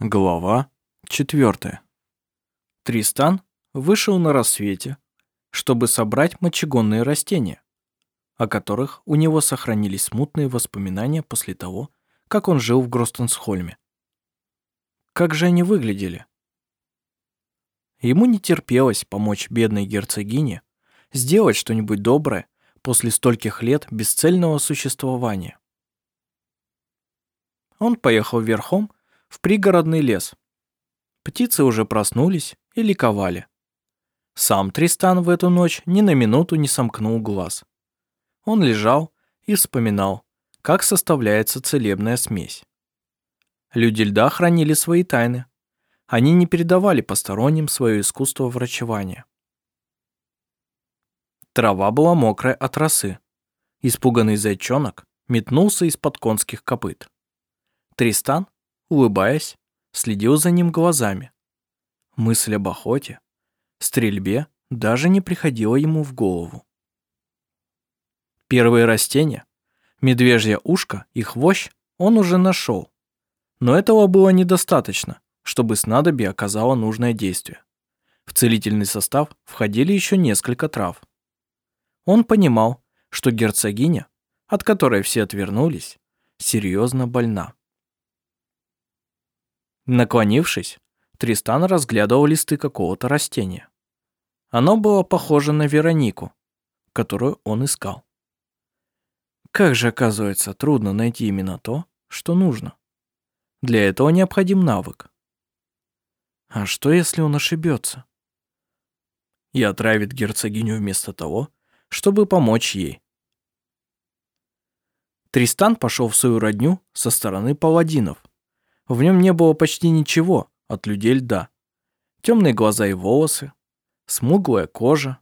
Глава 4. Тристан вышел на рассвете, чтобы собрать мочегонные растения, о которых у него сохранились смутные воспоминания после того, как он жил в Гростенсхольме. Как же они выглядели? Ему не терпелось помочь бедной герцогине сделать что-нибудь доброе после стольких лет бесцельного существования. Он поехал верхом в пригородный лес. Птицы уже проснулись и ликовали. Сам Тристан в эту ночь ни на минуту не сомкнул глаз. Он лежал и вспоминал, как составляется целебная смесь. Люди льда хранили свои тайны. Они не передавали посторонним свое искусство врачевания. Трава была мокрая от росы. Испуганный зайчонок метнулся из-под конских копыт. Тристан улыбаясь, следил за ним глазами. Мысль об охоте, стрельбе даже не приходила ему в голову. Первые растения, медвежье ушко и хвощ он уже нашел. Но этого было недостаточно, чтобы снадобье оказало нужное действие. В целительный состав входили еще несколько трав. Он понимал, что герцогиня, от которой все отвернулись, серьезно больна. Наклонившись, Тристан разглядывал листы какого-то растения. Оно было похоже на Веронику, которую он искал. Как же, оказывается, трудно найти именно то, что нужно. Для этого необходим навык. А что, если он ошибется? И отравит герцогиню вместо того, чтобы помочь ей. Тристан пошел в свою родню со стороны паладинов, в нем не было почти ничего от людей льда. Темные глаза и волосы, смуглая кожа,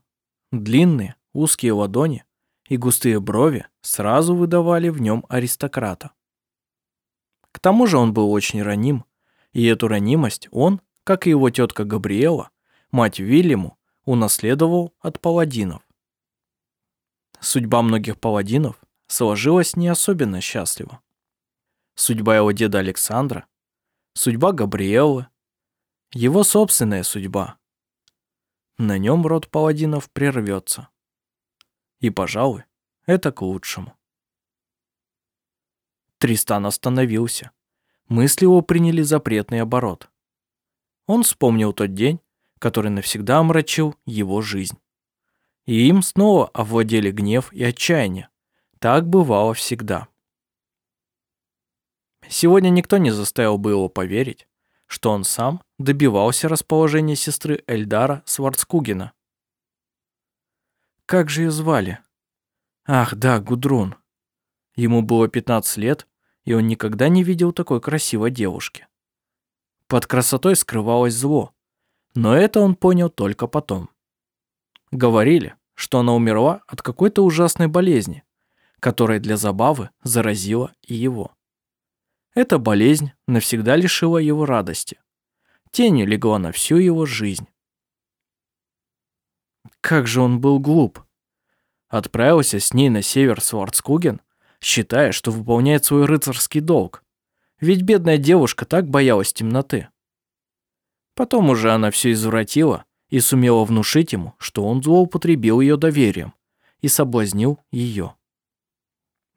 длинные узкие ладони и густые брови сразу выдавали в нем аристократа. К тому же он был очень раним, и эту ранимость он, как и его тетка Габриэла, мать Вильяму, унаследовал от паладинов. Судьба многих паладинов сложилась не особенно счастливо. Судьба его деда Александра судьба Габриэлы, его собственная судьба. На нем род паладинов прервется. И, пожалуй, это к лучшему. Тристан остановился. Мысли его приняли запретный оборот. Он вспомнил тот день, который навсегда омрачил его жизнь. И им снова овладели гнев и отчаяние. Так бывало всегда. Сегодня никто не заставил бы его поверить, что он сам добивался расположения сестры Эльдара Сварцкугена. Как же ее звали? Ах, да, Гудрун. Ему было 15 лет, и он никогда не видел такой красивой девушки. Под красотой скрывалось зло, но это он понял только потом. Говорили, что она умерла от какой-то ужасной болезни, которая для забавы заразила и его. Эта болезнь навсегда лишила его радости. Тень легла на всю его жизнь. Как же он был глуп. Отправился с ней на север Сварцкуген, считая, что выполняет свой рыцарский долг. Ведь бедная девушка так боялась темноты. Потом уже она все извратила и сумела внушить ему, что он злоупотребил ее доверием и соблазнил ее.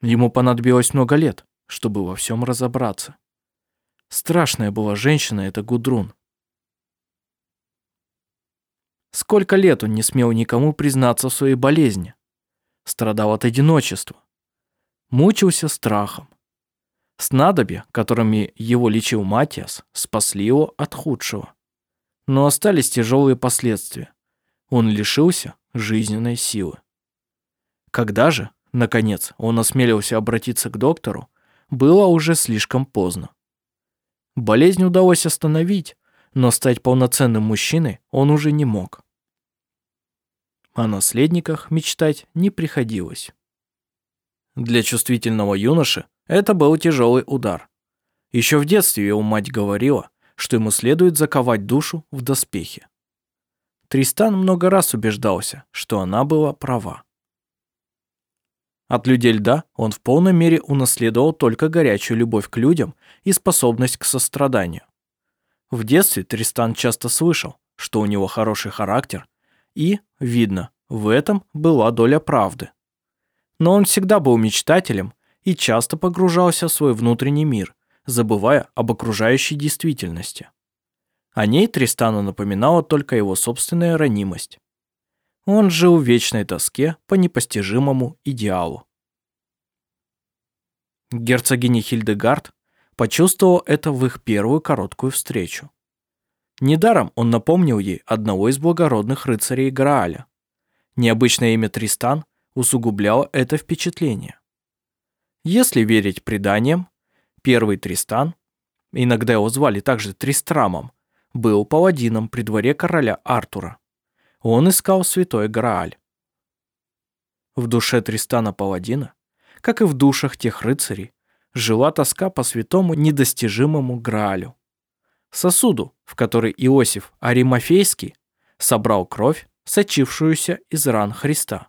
Ему понадобилось много лет, чтобы во всем разобраться. Страшная была женщина эта Гудрун. Сколько лет он не смел никому признаться в своей болезни. Страдал от одиночества. Мучился страхом. Снадобья, которыми его лечил Матиас, спасли его от худшего. Но остались тяжелые последствия. Он лишился жизненной силы. Когда же, наконец, он осмелился обратиться к доктору, было уже слишком поздно. Болезнь удалось остановить, но стать полноценным мужчиной он уже не мог. О наследниках мечтать не приходилось. Для чувствительного юноши это был тяжелый удар. Еще в детстве его мать говорила, что ему следует заковать душу в доспехи. Тристан много раз убеждался, что она была права. От людей льда он в полной мере унаследовал только горячую любовь к людям и способность к состраданию. В детстве Тристан часто слышал, что у него хороший характер, и, видно, в этом была доля правды. Но он всегда был мечтателем и часто погружался в свой внутренний мир, забывая об окружающей действительности. О ней Тристану напоминала только его собственная ранимость. Он жил в вечной тоске по непостижимому идеалу. Герцогиня Хильдегард почувствовал это в их первую короткую встречу. Недаром он напомнил ей одного из благородных рыцарей Грааля. Необычное имя Тристан усугубляло это впечатление. Если верить преданиям, первый Тристан, иногда его звали также Тристрамом, был паладином при дворе короля Артура. Он искал святой Грааль. В душе Тристана Паладина, как и в душах тех рыцарей, жила тоска по святому недостижимому Граалю. Сосуду, в который Иосиф Аримафейский собрал кровь, сочившуюся из ран Христа.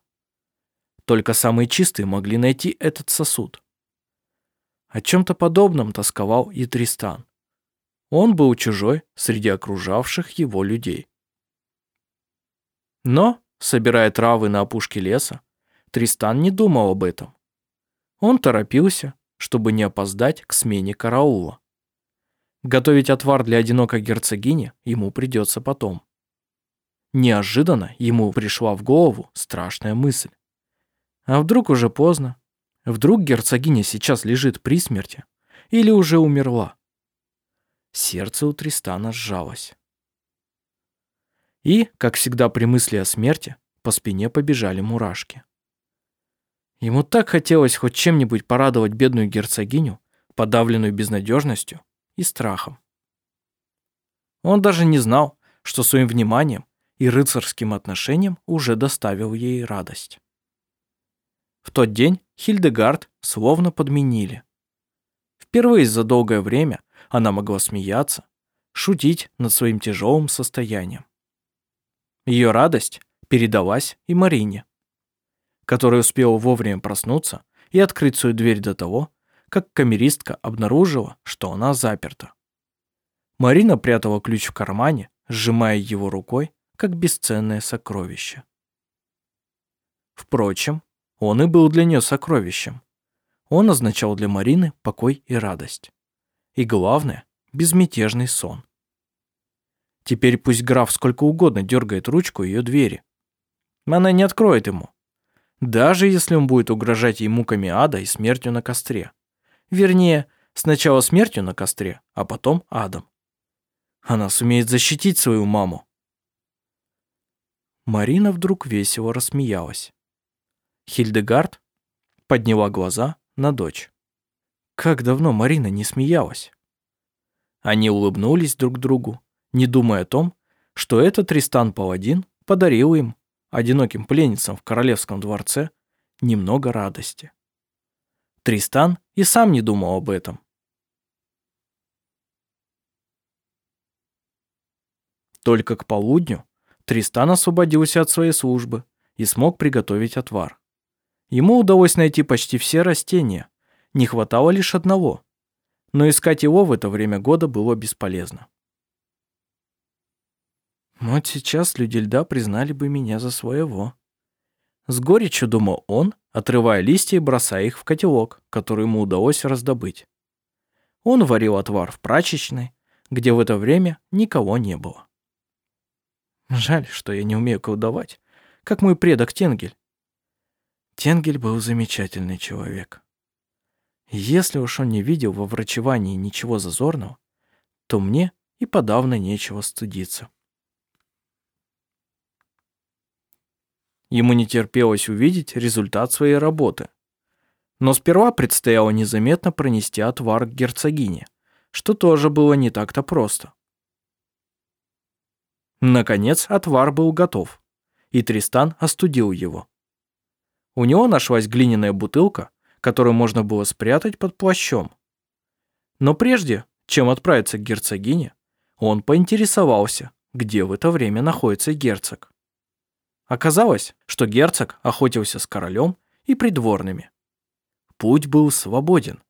Только самые чистые могли найти этот сосуд. О чем-то подобном тосковал и Тристан. Он был чужой среди окружавших его людей. Но, собирая травы на опушке леса, Тристан не думал об этом. Он торопился, чтобы не опоздать к смене караула. Готовить отвар для одинокой герцогини ему придется потом. Неожиданно ему пришла в голову страшная мысль. А вдруг уже поздно? Вдруг герцогиня сейчас лежит при смерти? Или уже умерла? Сердце у Тристана сжалось. И, как всегда при мысли о смерти, по спине побежали мурашки. Ему так хотелось хоть чем-нибудь порадовать бедную герцогиню, подавленную безнадежностью и страхом. Он даже не знал, что своим вниманием и рыцарским отношением уже доставил ей радость. В тот день Хильдегард словно подменили. Впервые за долгое время она могла смеяться, шутить над своим тяжелым состоянием. Ее радость передалась и Марине которая успела вовремя проснуться и открыть свою дверь до того, как камеристка обнаружила, что она заперта. Марина прятала ключ в кармане, сжимая его рукой, как бесценное сокровище. Впрочем, он и был для нее сокровищем. Он означал для Марины покой и радость. И главное, безмятежный сон. Теперь пусть граф сколько угодно дергает ручку ее двери. Она не откроет ему, даже если он будет угрожать ей муками ада и смертью на костре. Вернее, сначала смертью на костре, а потом адом. Она сумеет защитить свою маму. Марина вдруг весело рассмеялась. Хильдегард подняла глаза на дочь. Как давно Марина не смеялась. Они улыбнулись друг другу, не думая о том, что этот Тристан Паладин подарил им одиноким пленницам в королевском дворце немного радости. Тристан и сам не думал об этом. Только к полудню Тристан освободился от своей службы и смог приготовить отвар. Ему удалось найти почти все растения, не хватало лишь одного, но искать его в это время года было бесполезно. Вот сейчас люди льда признали бы меня за своего. С горечью думал он, отрывая листья и бросая их в котелок, который ему удалось раздобыть. Он варил отвар в прачечной, где в это время никого не было. Жаль, что я не умею колдовать, как мой предок Тенгель. Тенгель был замечательный человек. Если уж он не видел во врачевании ничего зазорного, то мне и подавно нечего стыдиться. Ему не терпелось увидеть результат своей работы. Но сперва предстояло незаметно пронести отвар к герцогине, что тоже было не так-то просто. Наконец отвар был готов, и Тристан остудил его. У него нашлась глиняная бутылка, которую можно было спрятать под плащом. Но прежде, чем отправиться к герцогине, он поинтересовался, где в это время находится герцог. Оказалось, что герцог охотился с королем и придворными. Путь был свободен.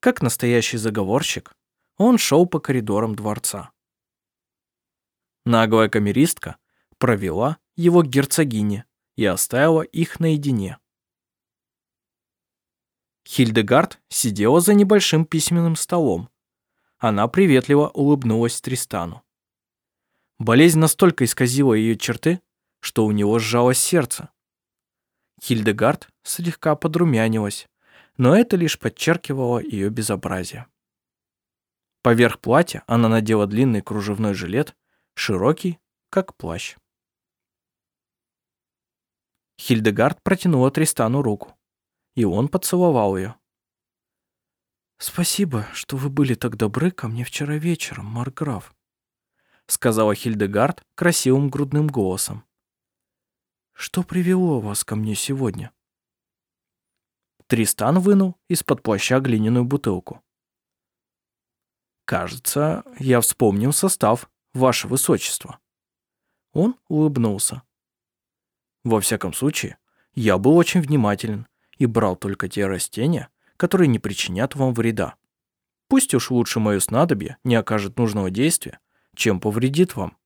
Как настоящий заговорщик, он шел по коридорам дворца. Наглая камеристка провела его к герцогине и оставила их наедине. Хильдегард сидела за небольшим письменным столом. Она приветливо улыбнулась Тристану. Болезнь настолько исказила ее черты, что у него сжалось сердце. Хильдегард слегка подрумянилась, но это лишь подчеркивало ее безобразие. Поверх платья она надела длинный кружевной жилет, широкий, как плащ. Хильдегард протянула Тристану руку, и он поцеловал ее. «Спасибо, что вы были так добры ко мне вчера вечером, Марграф», сказала Хильдегард красивым грудным голосом. «Что привело вас ко мне сегодня?» Тристан вынул из-под плаща глиняную бутылку. «Кажется, я вспомнил состав, ваше высочество». Он улыбнулся. Во всяком случае, я был очень внимателен и брал только те растения, которые не причинят вам вреда. Пусть уж лучше мое снадобье не окажет нужного действия, чем повредит вам.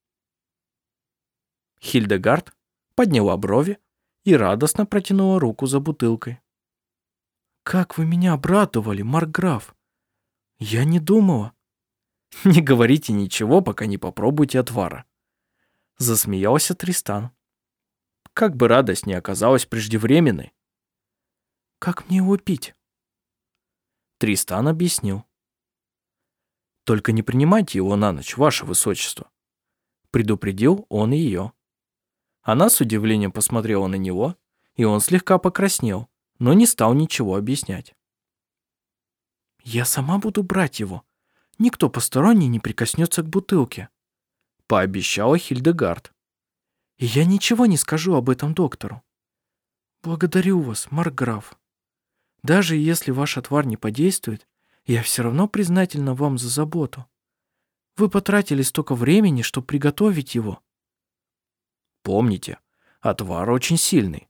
Хильдегард подняла брови и радостно протянула руку за бутылкой. «Как вы меня обрадовали, Марграф! Я не думала». «Не говорите ничего, пока не попробуйте отвара», — засмеялся Тристан как бы радость не оказалась преждевременной. «Как мне его пить?» Тристан объяснил. «Только не принимайте его на ночь, ваше высочество», предупредил он ее. Она с удивлением посмотрела на него, и он слегка покраснел, но не стал ничего объяснять. «Я сама буду брать его. Никто посторонний не прикоснется к бутылке», пообещала Хильдегард. И я ничего не скажу об этом доктору. Благодарю вас, Марграф. Даже если ваш отвар не подействует, я все равно признательна вам за заботу. Вы потратили столько времени, чтобы приготовить его. Помните, отвар очень сильный.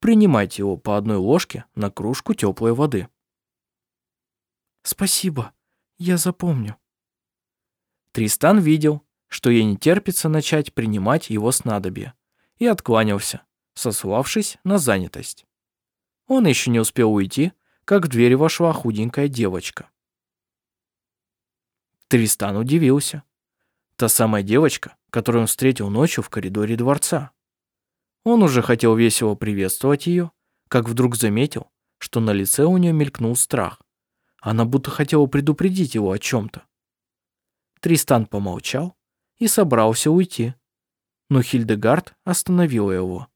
Принимайте его по одной ложке на кружку теплой воды. Спасибо, я запомню. Тристан видел, что ей не терпится начать принимать его снадобье, и откланялся, сославшись на занятость. Он еще не успел уйти, как в дверь вошла худенькая девочка. Тристан удивился. Та самая девочка, которую он встретил ночью в коридоре дворца. Он уже хотел весело приветствовать ее, как вдруг заметил, что на лице у нее мелькнул страх. Она будто хотела предупредить его о чем-то. Тристан помолчал, и собрался уйти. Но Хильдегард остановила его.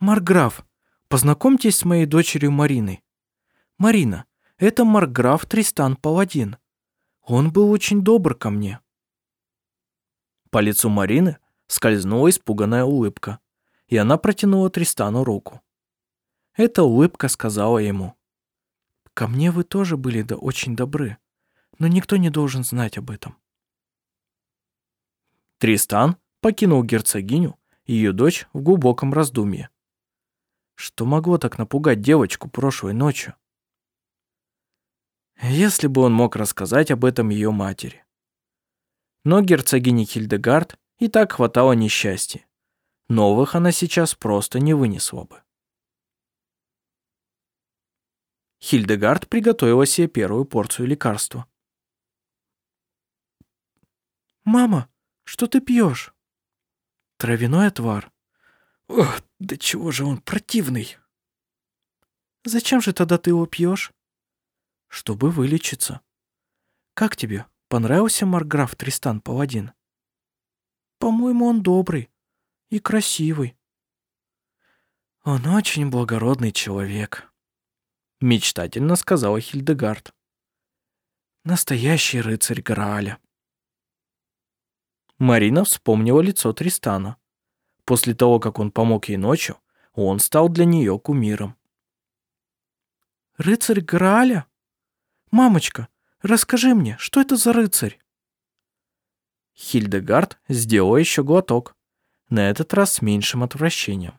«Марграф, познакомьтесь с моей дочерью Мариной. Марина, это Марграф Тристан Паладин. Он был очень добр ко мне». По лицу Марины скользнула испуганная улыбка, и она протянула Тристану руку. Эта улыбка сказала ему, «Ко мне вы тоже были да очень добры, но никто не должен знать об этом. Тристан покинул герцогиню и ее дочь в глубоком раздумье. Что могло так напугать девочку прошлой ночью? Если бы он мог рассказать об этом ее матери. Но герцогине Хильдегард и так хватало несчастья. Новых она сейчас просто не вынесла бы. Хильдегард приготовила себе первую порцию лекарства. «Мама, что ты пьешь? Травяной отвар. Ох, да чего же он противный. Зачем же тогда ты его пьешь? Чтобы вылечиться. Как тебе, понравился Марграф Тристан Паладин? По-моему, он добрый и красивый. Он очень благородный человек, мечтательно сказала Хильдегард. Настоящий рыцарь Грааля. Марина вспомнила лицо Тристана. После того, как он помог ей ночью, он стал для нее кумиром. «Рыцарь Грааля? Мамочка, расскажи мне, что это за рыцарь?» Хильдегард сделала еще глоток, на этот раз с меньшим отвращением.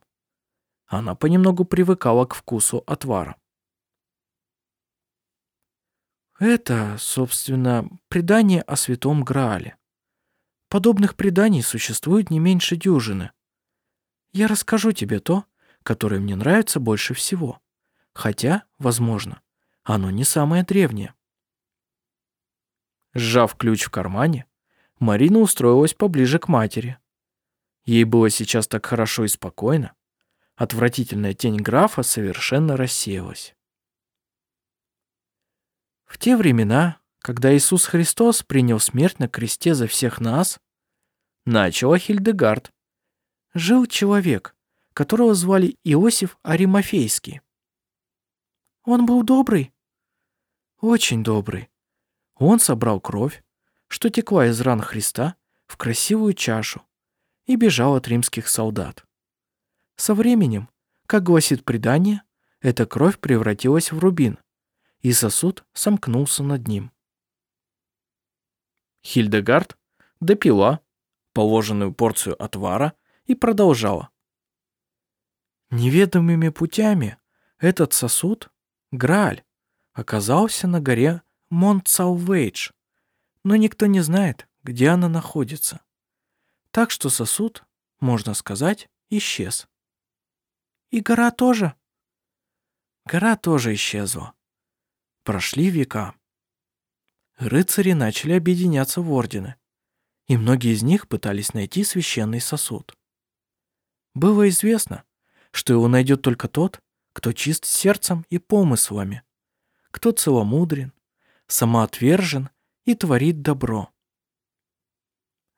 Она понемногу привыкала к вкусу отвара. Это, собственно, предание о святом Граале. Подобных преданий существует не меньше дюжины. Я расскажу тебе то, которое мне нравится больше всего. Хотя, возможно, оно не самое древнее. Сжав ключ в кармане, Марина устроилась поближе к матери. Ей было сейчас так хорошо и спокойно. Отвратительная тень графа совершенно рассеялась. В те времена, когда Иисус Христос принял смерть на кресте за всех нас, начала Хильдегард, жил человек, которого звали Иосиф Аримафейский. Он был добрый? Очень добрый. Он собрал кровь, что текла из ран Христа, в красивую чашу и бежал от римских солдат. Со временем, как гласит предание, эта кровь превратилась в рубин, и сосуд сомкнулся над ним. Хильдегард допила положенную порцию отвара и продолжала. Неведомыми путями этот сосуд, Грааль, оказался на горе Монт-Салвейдж, но никто не знает, где она находится. Так что сосуд, можно сказать, исчез. И гора тоже. Гора тоже исчезла. Прошли века. Рыцари начали объединяться в ордены, и многие из них пытались найти священный сосуд. Было известно, что его найдет только тот, кто чист сердцем и помыслами, кто целомудрен, самоотвержен и творит добро.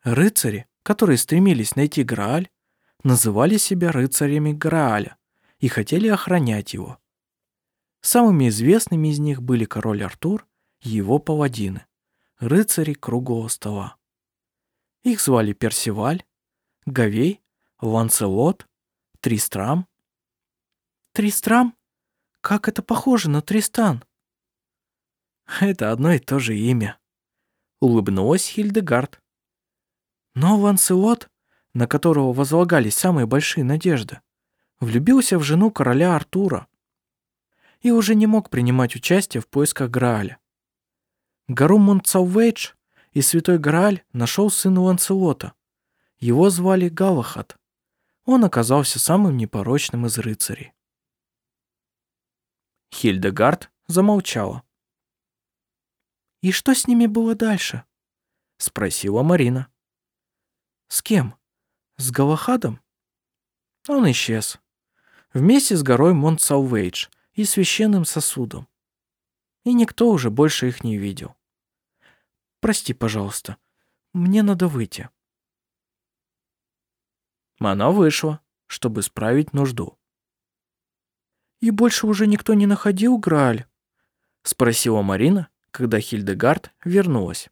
Рыцари, которые стремились найти Грааль, называли себя рыцарями Грааля и хотели охранять его. Самыми известными из них были король Артур и его паладины, рыцари круглого стола. Их звали Персиваль, Гавей, Ланцелот, Тристрам. Тристрам? Как это похоже на Тристан? Это одно и то же имя. Улыбнулась Хильдегард. Но Ланцелот, на которого возлагались самые большие надежды, влюбился в жену короля Артура, и уже не мог принимать участие в поисках Грааля. Гору Монтсалвейдж и Святой Грааль нашел сын Ланселота. Его звали Галахат. Он оказался самым непорочным из рыцарей. Хильдегард замолчала. «И что с ними было дальше?» — спросила Марина. «С кем? С Галахадом?» Он исчез. Вместе с горой Монт-Салвейдж — и священным сосудом. И никто уже больше их не видел. Прости, пожалуйста, мне надо выйти. Она вышла, чтобы справить нужду. «И больше уже никто не находил Грааль?» — спросила Марина, когда Хильдегард вернулась.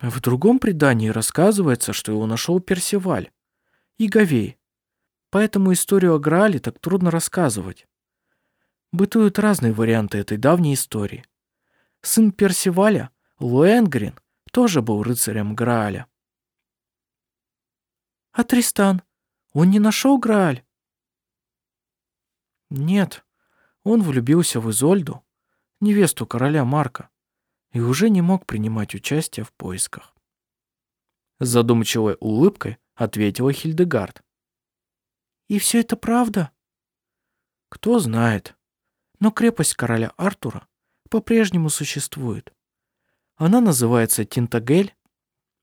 В другом предании рассказывается, что его нашел Персиваль и Гавей, Поэтому историю о Граале так трудно рассказывать. Бытуют разные варианты этой давней истории. Сын Персиваля, Луэнгрин, тоже был рыцарем Грааля. А Тристан? Он не нашел Грааль? Нет, он влюбился в Изольду, невесту короля Марка, и уже не мог принимать участие в поисках. С задумчивой улыбкой ответила Хильдегард. И все это правда? Кто знает. Но крепость короля Артура по-прежнему существует. Она называется Тинтагель.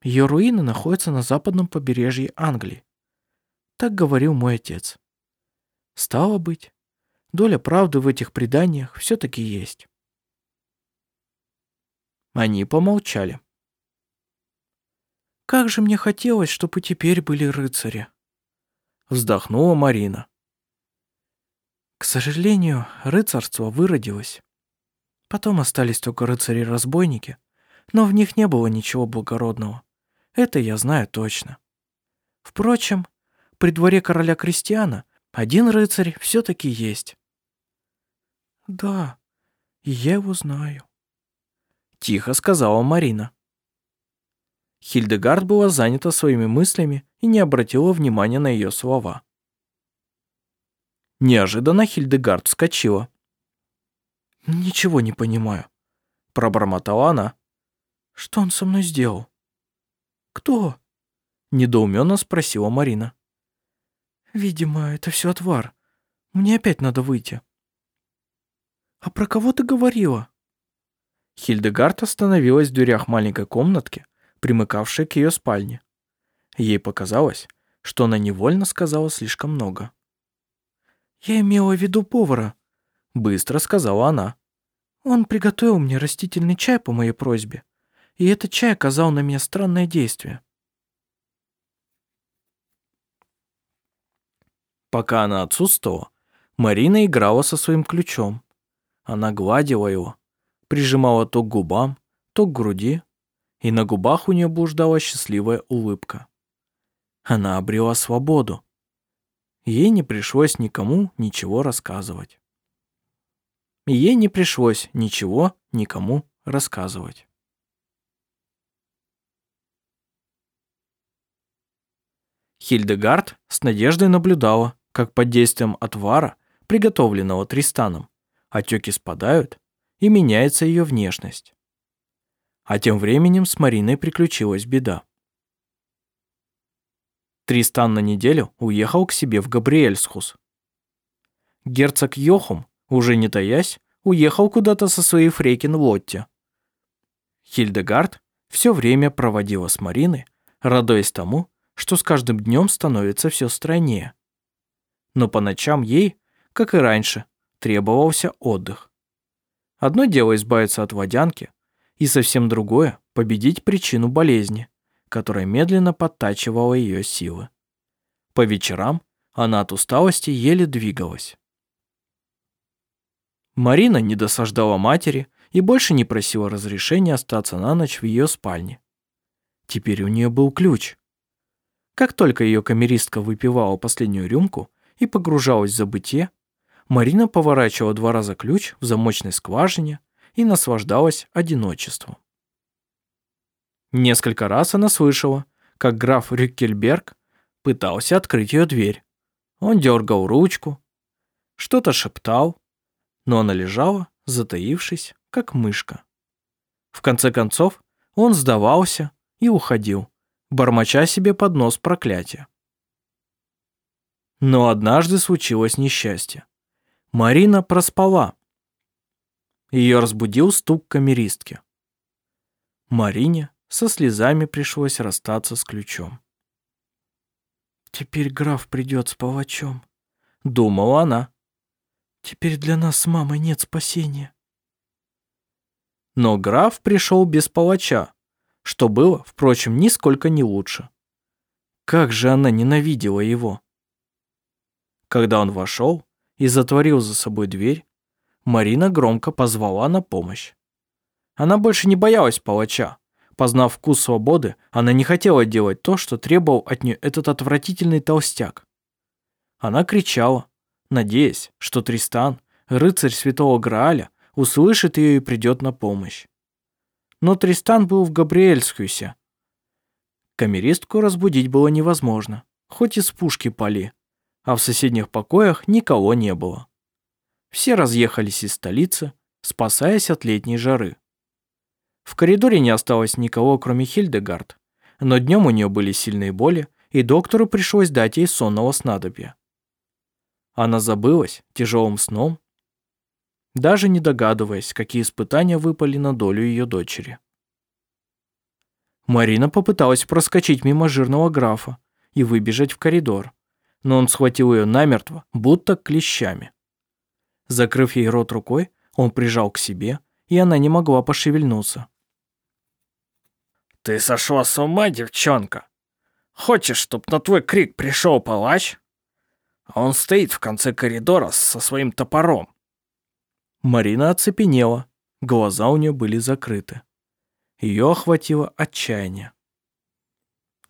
Ее руины находятся на западном побережье Англии. Так говорил мой отец. Стало быть, доля правды в этих преданиях все-таки есть. Они помолчали. Как же мне хотелось, чтобы теперь были рыцари вздохнула Марина. К сожалению, рыцарство выродилось. Потом остались только рыцари-разбойники, но в них не было ничего благородного. Это я знаю точно. Впрочем, при дворе короля Кристиана один рыцарь все-таки есть. Да, я его знаю. Тихо сказала Марина. Хильдегард была занята своими мыслями и не обратила внимания на ее слова. Неожиданно Хильдегард вскочила. «Ничего не понимаю», — пробормотала она. «Что он со мной сделал?» «Кто?» — недоуменно спросила Марина. «Видимо, это все отвар. Мне опять надо выйти». «А про кого ты говорила?» Хильдегард остановилась в дверях маленькой комнатки, примыкавшей к ее спальне. Ей показалось, что она невольно сказала слишком много. «Я имела в виду повара», — быстро сказала она. «Он приготовил мне растительный чай по моей просьбе, и этот чай оказал на меня странное действие». Пока она отсутствовала, Марина играла со своим ключом. Она гладила его, прижимала то к губам, то к груди, и на губах у нее блуждала счастливая улыбка. Она обрела свободу. Ей не пришлось никому ничего рассказывать. Ей не пришлось ничего никому рассказывать. Хильдегард с надеждой наблюдала, как под действием отвара, приготовленного Тристаном, отеки спадают и меняется ее внешность. А тем временем с Мариной приключилась беда. Тристан на неделю уехал к себе в Габриэльсхус. Герцог Йохум, уже не таясь, уехал куда-то со своей фрейкин Лотте. Хильдегард все время проводила с Мариной, радуясь тому, что с каждым днем становится все стройнее но по ночам ей, как и раньше, требовался отдых. Одно дело избавиться от водянки, и совсем другое – победить причину болезни, которая медленно подтачивала ее силы. По вечерам она от усталости еле двигалась. Марина не досаждала матери и больше не просила разрешения остаться на ночь в ее спальне. Теперь у нее был ключ. Как только ее камеристка выпивала последнюю рюмку, и погружалась в забытье, Марина поворачивала два раза ключ в замочной скважине и наслаждалась одиночеством. Несколько раз она слышала, как граф Рюккельберг пытался открыть ее дверь. Он дергал ручку, что-то шептал, но она лежала, затаившись, как мышка. В конце концов, он сдавался и уходил, бормоча себе под нос проклятия. Но однажды случилось несчастье. Марина проспала. Ее разбудил стук камеристки. Марине со слезами пришлось расстаться с ключом. «Теперь граф придет с палачом», — думала она. «Теперь для нас с мамой нет спасения». Но граф пришел без палача, что было, впрочем, нисколько не лучше. Как же она ненавидела его. Когда он вошел и затворил за собой дверь, Марина громко позвала на помощь. Она больше не боялась палача. Познав вкус свободы, она не хотела делать то, что требовал от нее этот отвратительный толстяк. Она кричала, надеясь, что Тристан, рыцарь святого Грааля, услышит ее и придет на помощь. Но Тристан был в Габриэльскюсе. Камеристку разбудить было невозможно, хоть из пушки пали а в соседних покоях никого не было. Все разъехались из столицы, спасаясь от летней жары. В коридоре не осталось никого, кроме Хильдегард, но днем у нее были сильные боли, и доктору пришлось дать ей сонного снадобья. Она забылась тяжелым сном, даже не догадываясь, какие испытания выпали на долю ее дочери. Марина попыталась проскочить мимо жирного графа и выбежать в коридор но он схватил ее намертво, будто клещами. Закрыв ей рот рукой, он прижал к себе, и она не могла пошевельнуться. «Ты сошла с ума, девчонка? Хочешь, чтоб на твой крик пришел палач? А он стоит в конце коридора со своим топором». Марина оцепенела, глаза у нее были закрыты. Ее охватило отчаяние.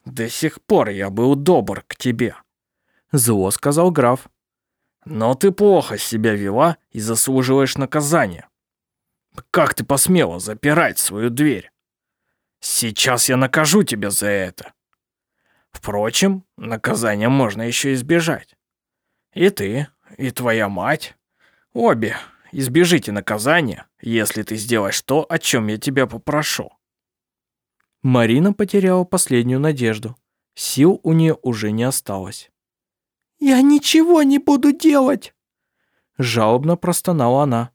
«До сих пор я был добр к тебе», Зло сказал граф. Но ты плохо себя вела и заслуживаешь наказания. Как ты посмела запирать свою дверь? Сейчас я накажу тебя за это. Впрочем, наказания можно еще избежать. И ты, и твоя мать, обе, избежите наказания, если ты сделаешь то, о чем я тебя попрошу». Марина потеряла последнюю надежду. Сил у нее уже не осталось. «Я ничего не буду делать!» Жалобно простонала она.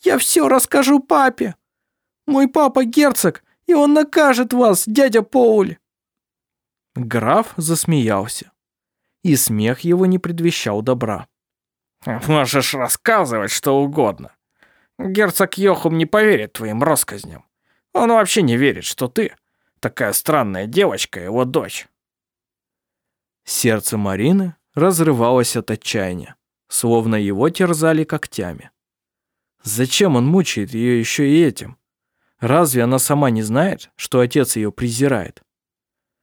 «Я все расскажу папе! Мой папа герцог, и он накажет вас, дядя Поуль!» Граф засмеялся, и смех его не предвещал добра. «Можешь рассказывать что угодно. Герцог Йохум не поверит твоим россказням. Он вообще не верит, что ты, такая странная девочка, его дочь». Сердце Марины разрывалось от отчаяния, словно его терзали когтями. Зачем он мучает ее еще и этим? Разве она сама не знает, что отец ее презирает?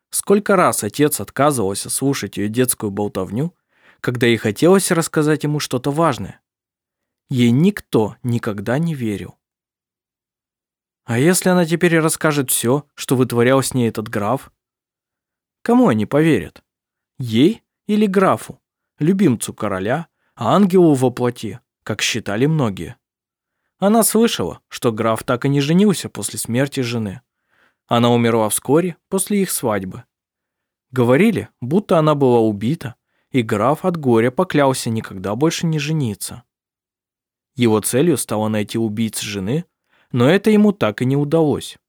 Сколько раз отец отказывался слушать ее детскую болтовню, когда ей хотелось рассказать ему что-то важное. Ей никто никогда не верил. А если она теперь расскажет все, что вытворял с ней этот граф? Кому они поверят? Ей или графу, любимцу короля, а ангелу во плоти, как считали многие? Она слышала, что граф так и не женился после смерти жены. Она умерла вскоре после их свадьбы. Говорили, будто она была убита, и граф от горя поклялся никогда больше не жениться. Его целью стало найти убийц жены, но это ему так и не удалось.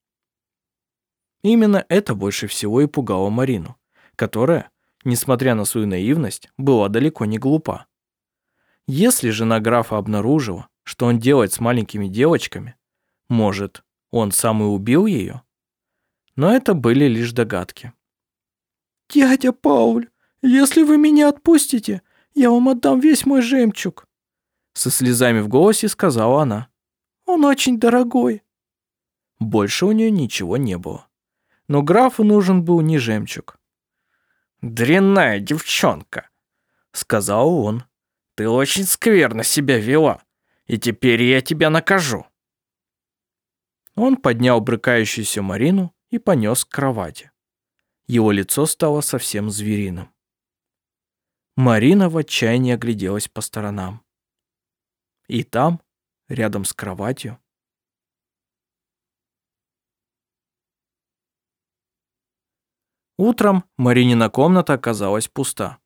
Именно это больше всего и пугало Марину, которая, несмотря на свою наивность, была далеко не глупа. Если жена графа обнаружила, что он делает с маленькими девочками, может, он сам и убил ее? но это были лишь догадки. «Дядя Пауль, если вы меня отпустите, я вам отдам весь мой жемчуг», со слезами в голосе сказала она. «Он очень дорогой». Больше у нее ничего не было. Но графу нужен был не жемчуг. «Дрянная девчонка», — сказал он. «Ты очень скверно себя вела, и теперь я тебя накажу». Он поднял брыкающуюся Марину и понес к кровати. Его лицо стало совсем звериным. Марина в отчаянии огляделась по сторонам. И там, рядом с кроватью, Утром Маринина комната оказалась пуста,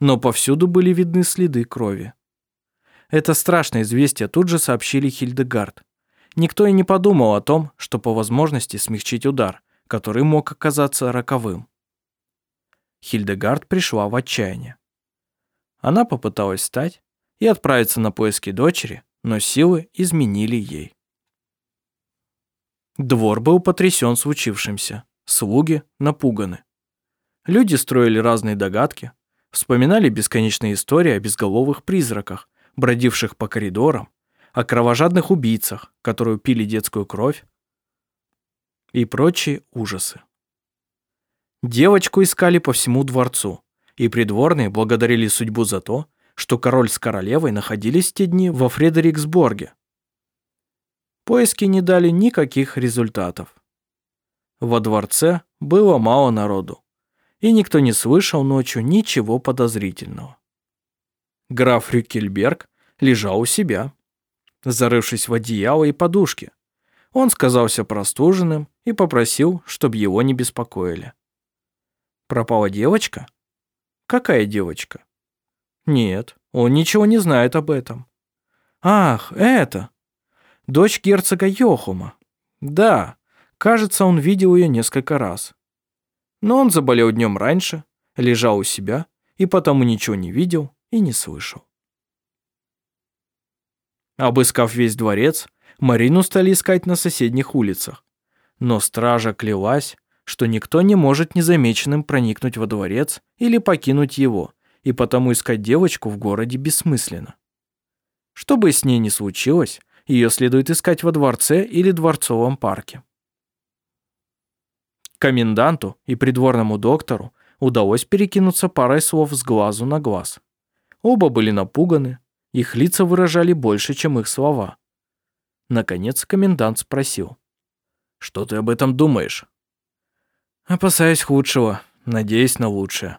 но повсюду были видны следы крови. Это страшное известие тут же сообщили Хильдегард, Никто и не подумал о том, что по возможности смягчить удар, который мог оказаться роковым. Хильдегард пришла в отчаяние. Она попыталась встать и отправиться на поиски дочери, но силы изменили ей. Двор был потрясен случившимся, слуги напуганы. Люди строили разные догадки, вспоминали бесконечные истории о безголовых призраках, бродивших по коридорам о кровожадных убийцах, которые пили детскую кровь и прочие ужасы. Девочку искали по всему дворцу, и придворные благодарили судьбу за то, что король с королевой находились в те дни во Фредериксборге. Поиски не дали никаких результатов. Во дворце было мало народу, и никто не слышал ночью ничего подозрительного. Граф Рюкельберг лежал у себя, зарывшись в одеяло и подушки. Он сказался простуженным и попросил, чтобы его не беспокоили. Пропала девочка? Какая девочка? Нет, он ничего не знает об этом. Ах, это! Дочь герцога Йохума. Да, кажется, он видел ее несколько раз. Но он заболел днем раньше, лежал у себя и потому ничего не видел и не слышал. Обыскав весь дворец, Марину стали искать на соседних улицах. Но стража клялась, что никто не может незамеченным проникнуть во дворец или покинуть его, и потому искать девочку в городе бессмысленно. Что бы с ней ни случилось, ее следует искать во дворце или дворцовом парке. Коменданту и придворному доктору удалось перекинуться парой слов с глазу на глаз. Оба были напуганы, их лица выражали больше, чем их слова. Наконец комендант спросил. «Что ты об этом думаешь?» «Опасаюсь худшего, надеюсь на лучшее».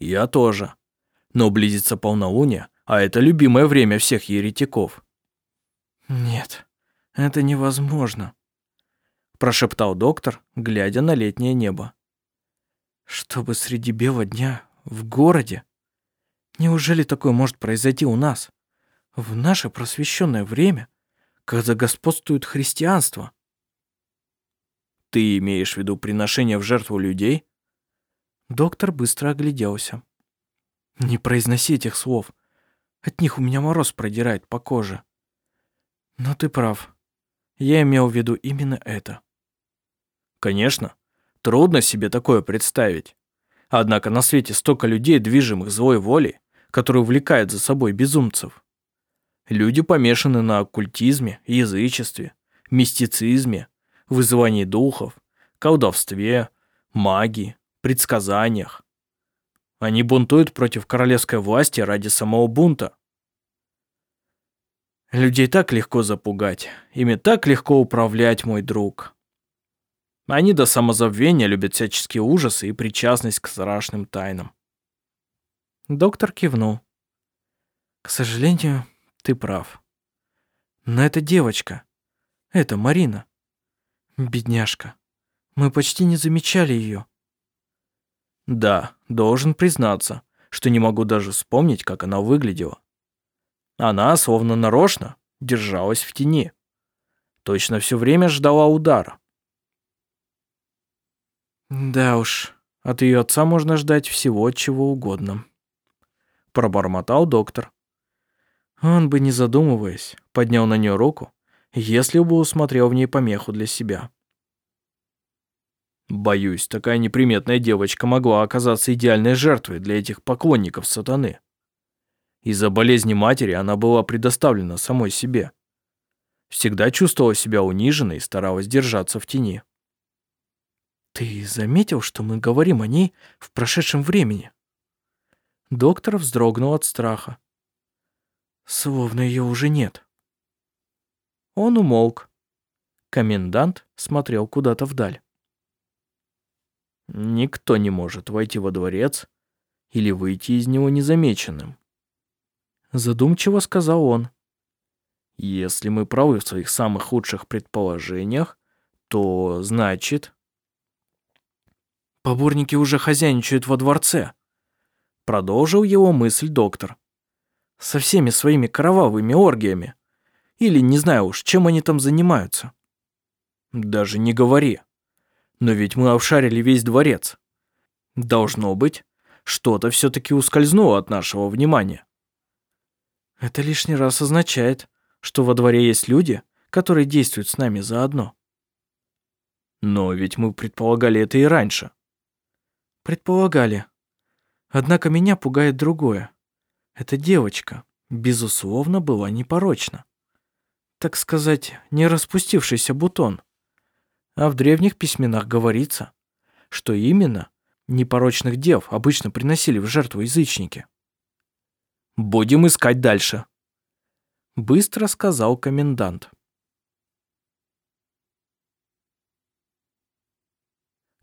«Я тоже. Но близится полнолуние, а это любимое время всех еретиков. «Нет, это невозможно», – прошептал доктор, глядя на летнее небо. «Чтобы среди бела дня в городе? Неужели такое может произойти у нас? В наше просвещенное время, когда господствует христианство?» «Ты имеешь в виду приношение в жертву людей?» Доктор быстро огляделся. «Не произноси этих слов. От них у меня мороз продирает по коже. Но ты прав. Я имел в виду именно это. Конечно, трудно себе такое представить. Однако на свете столько людей, движимых злой волей, которые увлекают за собой безумцев. Люди помешаны на оккультизме, язычестве, мистицизме, вызывании духов, колдовстве, магии, предсказаниях. Они бунтуют против королевской власти ради самого бунта. Людей так легко запугать, ими так легко управлять, мой друг. Они до самозабвения любят всяческие ужасы и причастность к страшным тайнам. Доктор кивнул. К сожалению, ты прав. Но эта девочка, это Марина, бедняжка, мы почти не замечали ее. Да, должен признаться, что не могу даже вспомнить, как она выглядела. Она, словно нарочно, держалась в тени. Точно все время ждала удара. Да уж, от ее отца можно ждать всего чего угодно. Пробормотал доктор. Он бы, не задумываясь, поднял на нее руку, если бы усмотрел в ней помеху для себя. Боюсь, такая неприметная девочка могла оказаться идеальной жертвой для этих поклонников сатаны. Из-за болезни матери она была предоставлена самой себе. Всегда чувствовала себя униженной и старалась держаться в тени. «Ты заметил, что мы говорим о ней в прошедшем времени?» Доктор вздрогнул от страха. Словно ее уже нет. Он умолк. Комендант смотрел куда-то вдаль. Никто не может войти во дворец или выйти из него незамеченным задумчиво сказал он. Если мы правы в своих самых худших предположениях, то значит... Поборники уже хозяйничают во дворце. Продолжил его мысль доктор. Со всеми своими кровавыми оргиями. Или не знаю уж, чем они там занимаются. Даже не говори. Но ведь мы обшарили весь дворец. Должно быть, что-то все-таки ускользнуло от нашего внимания. Это лишний раз означает, что во дворе есть люди, которые действуют с нами заодно. Но ведь мы предполагали это и раньше. Предполагали. Однако меня пугает другое. Эта девочка, безусловно, была непорочна. Так сказать, не распустившийся бутон. А в древних письменах говорится, что именно непорочных дев обычно приносили в жертву язычники. Будем искать дальше», — быстро сказал комендант.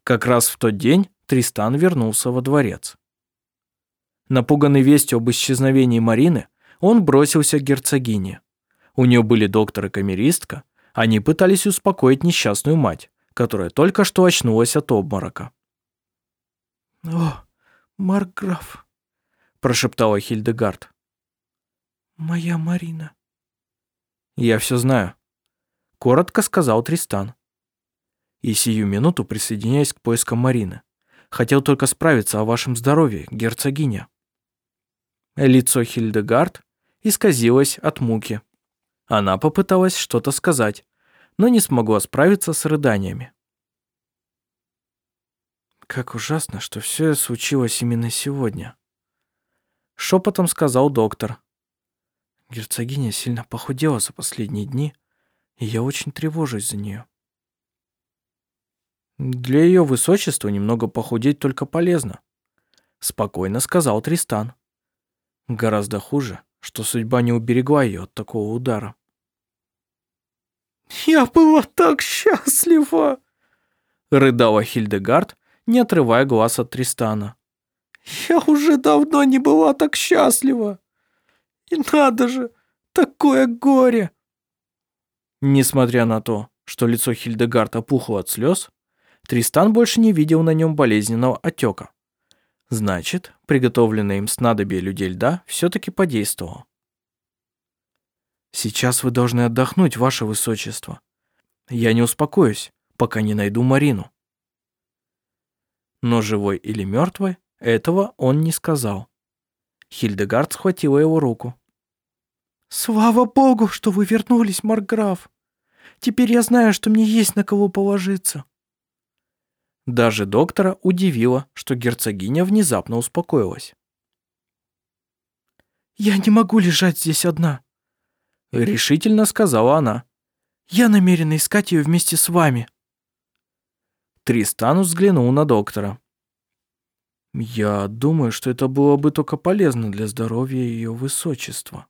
Как раз в тот день Тристан вернулся во дворец. Напуганный вестью об исчезновении Марины, он бросился к герцогине. У нее были доктор и камеристка, они пытались успокоить несчастную мать, которая только что очнулась от обморока. «О, Маркграф», прошептала Хильдегард. «Моя Марина». «Я все знаю», — коротко сказал Тристан. «И сию минуту присоединяюсь к поискам Марины. Хотел только справиться о вашем здоровье, герцогиня». Лицо Хильдегард исказилось от муки. Она попыталась что-то сказать, но не смогла справиться с рыданиями. Как ужасно, что все случилось именно сегодня шепотом сказал доктор. Герцогиня сильно похудела за последние дни, и я очень тревожусь за нее. Для ее высочества немного похудеть только полезно, спокойно сказал Тристан. Гораздо хуже, что судьба не уберегла ее от такого удара. «Я была так счастлива!» рыдала Хильдегард, не отрывая глаз от Тристана. Я уже давно не была так счастлива. И надо же, такое горе. Несмотря на то, что лицо Хильдегард опухло от слез, Тристан больше не видел на нем болезненного отека. Значит, приготовленное им снадобье людей льда все-таки подействовало. «Сейчас вы должны отдохнуть, ваше высочество. Я не успокоюсь, пока не найду Марину». Но живой или мертвой, этого он не сказал. Хильдегард схватила его руку. «Слава богу, что вы вернулись, Марграф! Теперь я знаю, что мне есть на кого положиться». Даже доктора удивило, что герцогиня внезапно успокоилась. «Я не могу лежать здесь одна», — решительно сказала она. «Я намерена искать ее вместе с вами». Тристан взглянул на доктора. «Я думаю, что это было бы только полезно для здоровья ее высочества»,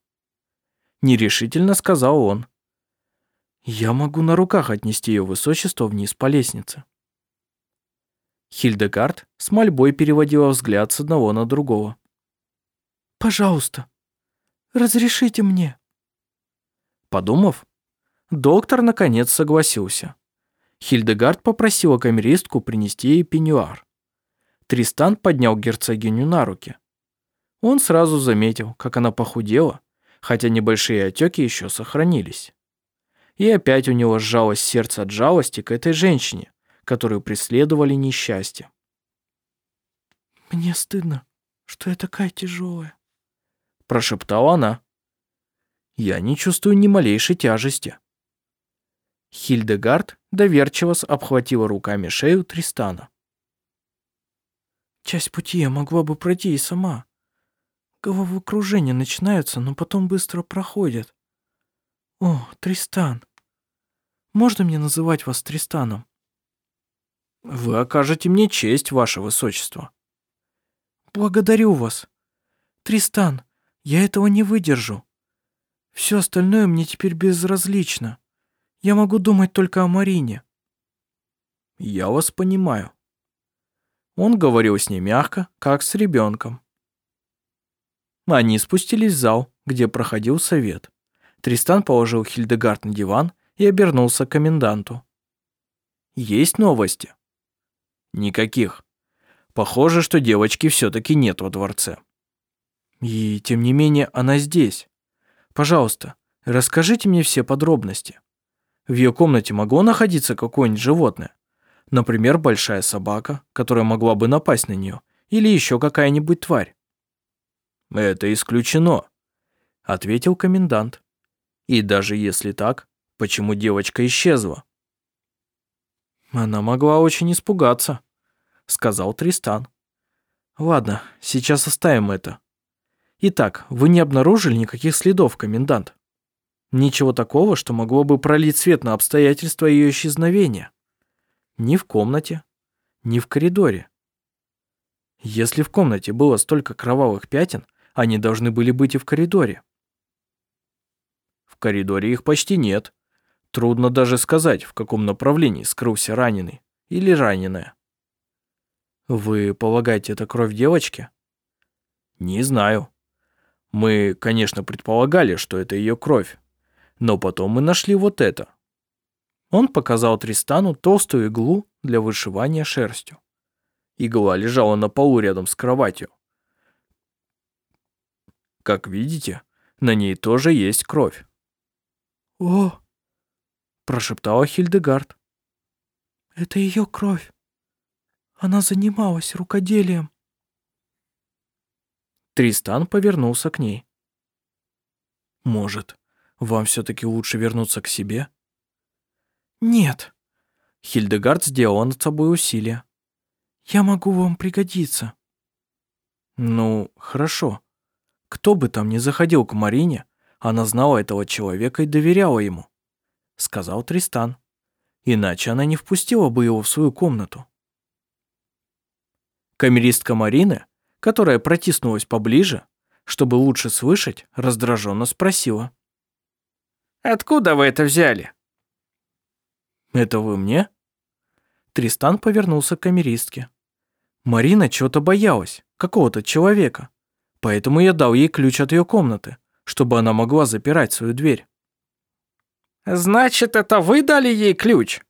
— нерешительно сказал он. «Я могу на руках отнести ее высочество вниз по лестнице». Хильдегард с мольбой переводила взгляд с одного на другого. «Пожалуйста, разрешите мне». Подумав, доктор наконец согласился. Хильдегард попросила камеристку принести ей пеньюар. Тристан поднял герцогиню на руки. Он сразу заметил, как она похудела, хотя небольшие отеки еще сохранились. И опять у него сжалось сердце от жалости к этой женщине, которую преследовали несчастья. «Мне стыдно, что я такая тяжелая», – прошептала она. «Я не чувствую ни малейшей тяжести». Хильдегард доверчиво обхватила руками шею Тристана. «Часть пути я могла бы пройти и сама. Головокружения начинаются, но потом быстро проходят. О, Тристан. Можно мне называть вас Тристаном?» Вы окажете мне честь, ваше высочество. Благодарю вас. Тристан, я этого не выдержу. Все остальное мне теперь безразлично. Я могу думать только о Марине. Я вас понимаю. Он говорил с ней мягко, как с ребенком. Они спустились в зал, где проходил совет. Тристан положил Хильдегард на диван и обернулся к коменданту. «Есть новости?» Никаких. Похоже, что девочки все-таки нет во дворце. И тем не менее она здесь. Пожалуйста, расскажите мне все подробности. В ее комнате могло находиться какое-нибудь животное? Например, большая собака, которая могла бы напасть на нее, или еще какая-нибудь тварь. Это исключено, ответил комендант. И даже если так, почему девочка исчезла? Она могла очень испугаться, сказал Тристан. Ладно, сейчас оставим это. Итак, вы не обнаружили никаких следов, комендант? Ничего такого, что могло бы пролить свет на обстоятельства ее исчезновения. Ни в комнате, ни в коридоре. Если в комнате было столько кровавых пятен, они должны были быть и в коридоре. В коридоре их почти нет. Трудно даже сказать, в каком направлении скрылся раненый или раненая. Вы полагаете, это кровь девочки? Не знаю. Мы, конечно, предполагали, что это ее кровь. Но потом мы нашли вот это. Он показал Тристану толстую иглу для вышивания шерстью. Игла лежала на полу рядом с кроватью. Как видите, на ней тоже есть кровь. «О!» прошептала Хильдегард. «Это ее кровь. Она занималась рукоделием». Тристан повернулся к ней. «Может, вам все-таки лучше вернуться к себе?» «Нет». Хильдегард сделал над собой усилие. «Я могу вам пригодиться». «Ну, хорошо. Кто бы там ни заходил к Марине, она знала этого человека и доверяла ему сказал Тристан. Иначе она не впустила бы его в свою комнату. Камеристка Марины, которая протиснулась поближе, чтобы лучше слышать, раздраженно спросила. «Откуда вы это взяли?» «Это вы мне?» Тристан повернулся к камеристке. Марина чего-то боялась, какого-то человека, поэтому я дал ей ключ от ее комнаты, чтобы она могла запирать свою дверь. «Значит, это вы дали ей ключ?»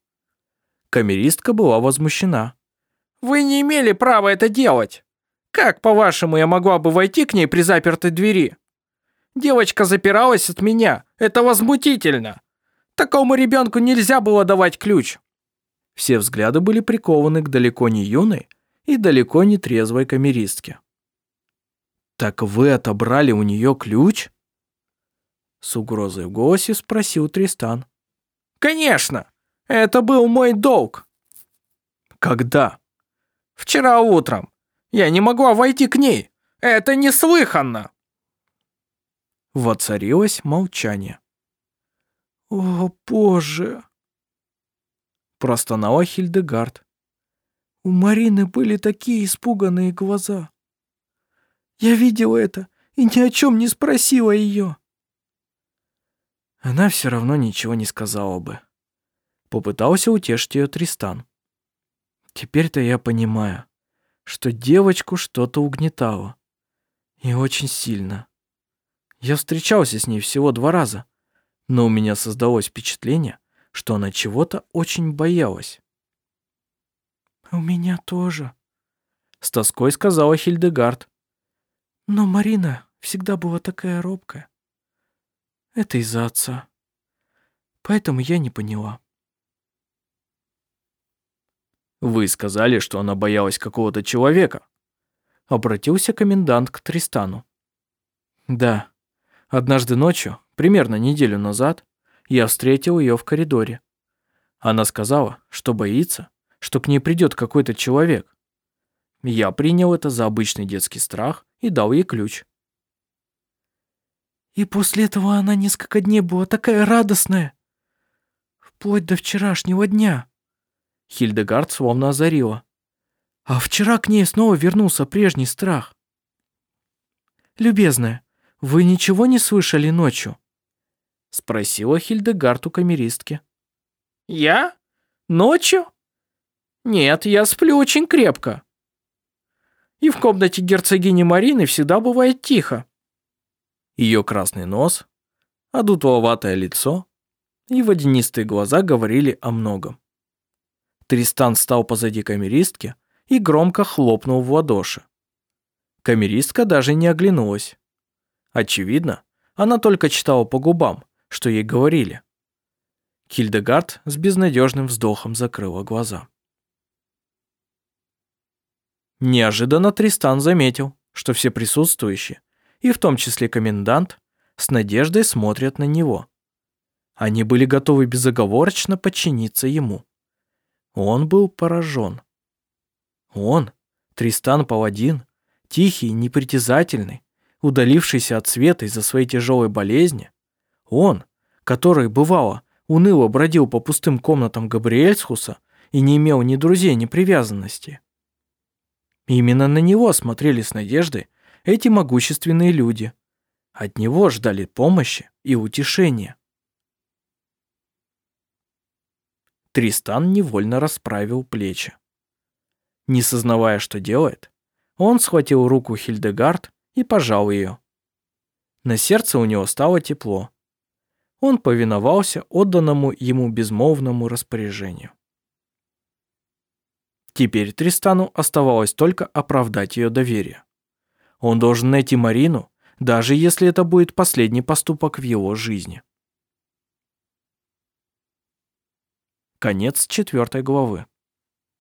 Камеристка была возмущена. «Вы не имели права это делать. Как, по-вашему, я могла бы войти к ней при запертой двери? Девочка запиралась от меня. Это возмутительно. Такому ребенку нельзя было давать ключ». Все взгляды были прикованы к далеко не юной и далеко не трезвой камеристке. «Так вы отобрали у нее ключ?» С угрозой в голосе спросил Тристан. «Конечно! Это был мой долг!» «Когда?» «Вчера утром. Я не могла войти к ней. Это неслыханно!» Воцарилось молчание. «О, боже!» Простонала Хильдегард. У Марины были такие испуганные глаза. Я видела это и ни о чем не спросила ее. Она все равно ничего не сказала бы. Попытался утешить ее Тристан. Теперь-то я понимаю, что девочку что-то угнетало. И очень сильно. Я встречался с ней всего два раза, но у меня создалось впечатление, что она чего-то очень боялась. «У меня тоже», — с тоской сказала Хильдегард. Но Марина всегда была такая робкая. Это из-за отца. Поэтому я не поняла. Вы сказали, что она боялась какого-то человека. Обратился комендант к Тристану. Да. Однажды ночью, примерно неделю назад, я встретил ее в коридоре. Она сказала, что боится, что к ней придет какой-то человек. Я принял это за обычный детский страх и дал ей ключ. И после этого она несколько дней была такая радостная. Вплоть до вчерашнего дня. Хильдегард словно озарила. А вчера к ней снова вернулся прежний страх. «Любезная, вы ничего не слышали ночью?» Спросила Хильдегард у камеристки. «Я? Ночью? Нет, я сплю очень крепко и в комнате герцогини Марины всегда бывает тихо. Ее красный нос, одутловатое лицо и водянистые глаза говорили о многом. Тристан стал позади камеристки и громко хлопнул в ладоши. Камеристка даже не оглянулась. Очевидно, она только читала по губам, что ей говорили. Хильдегард с безнадежным вздохом закрыла глаза. Неожиданно Тристан заметил, что все присутствующие, и в том числе комендант, с надеждой смотрят на него. Они были готовы безоговорочно подчиниться ему. Он был поражен. Он, Тристан Паладин, тихий, непритязательный, удалившийся от света из-за своей тяжелой болезни, он, который, бывало, уныло бродил по пустым комнатам Габриэльсхуса и не имел ни друзей, ни привязанности, Именно на него смотрели с надеждой эти могущественные люди. От него ждали помощи и утешения. Тристан невольно расправил плечи. Не сознавая, что делает, он схватил руку Хильдегард и пожал ее. На сердце у него стало тепло. Он повиновался отданному ему безмолвному распоряжению. Теперь Тристану оставалось только оправдать ее доверие. Он должен найти Марину, даже если это будет последний поступок в его жизни. Конец четвертой главы.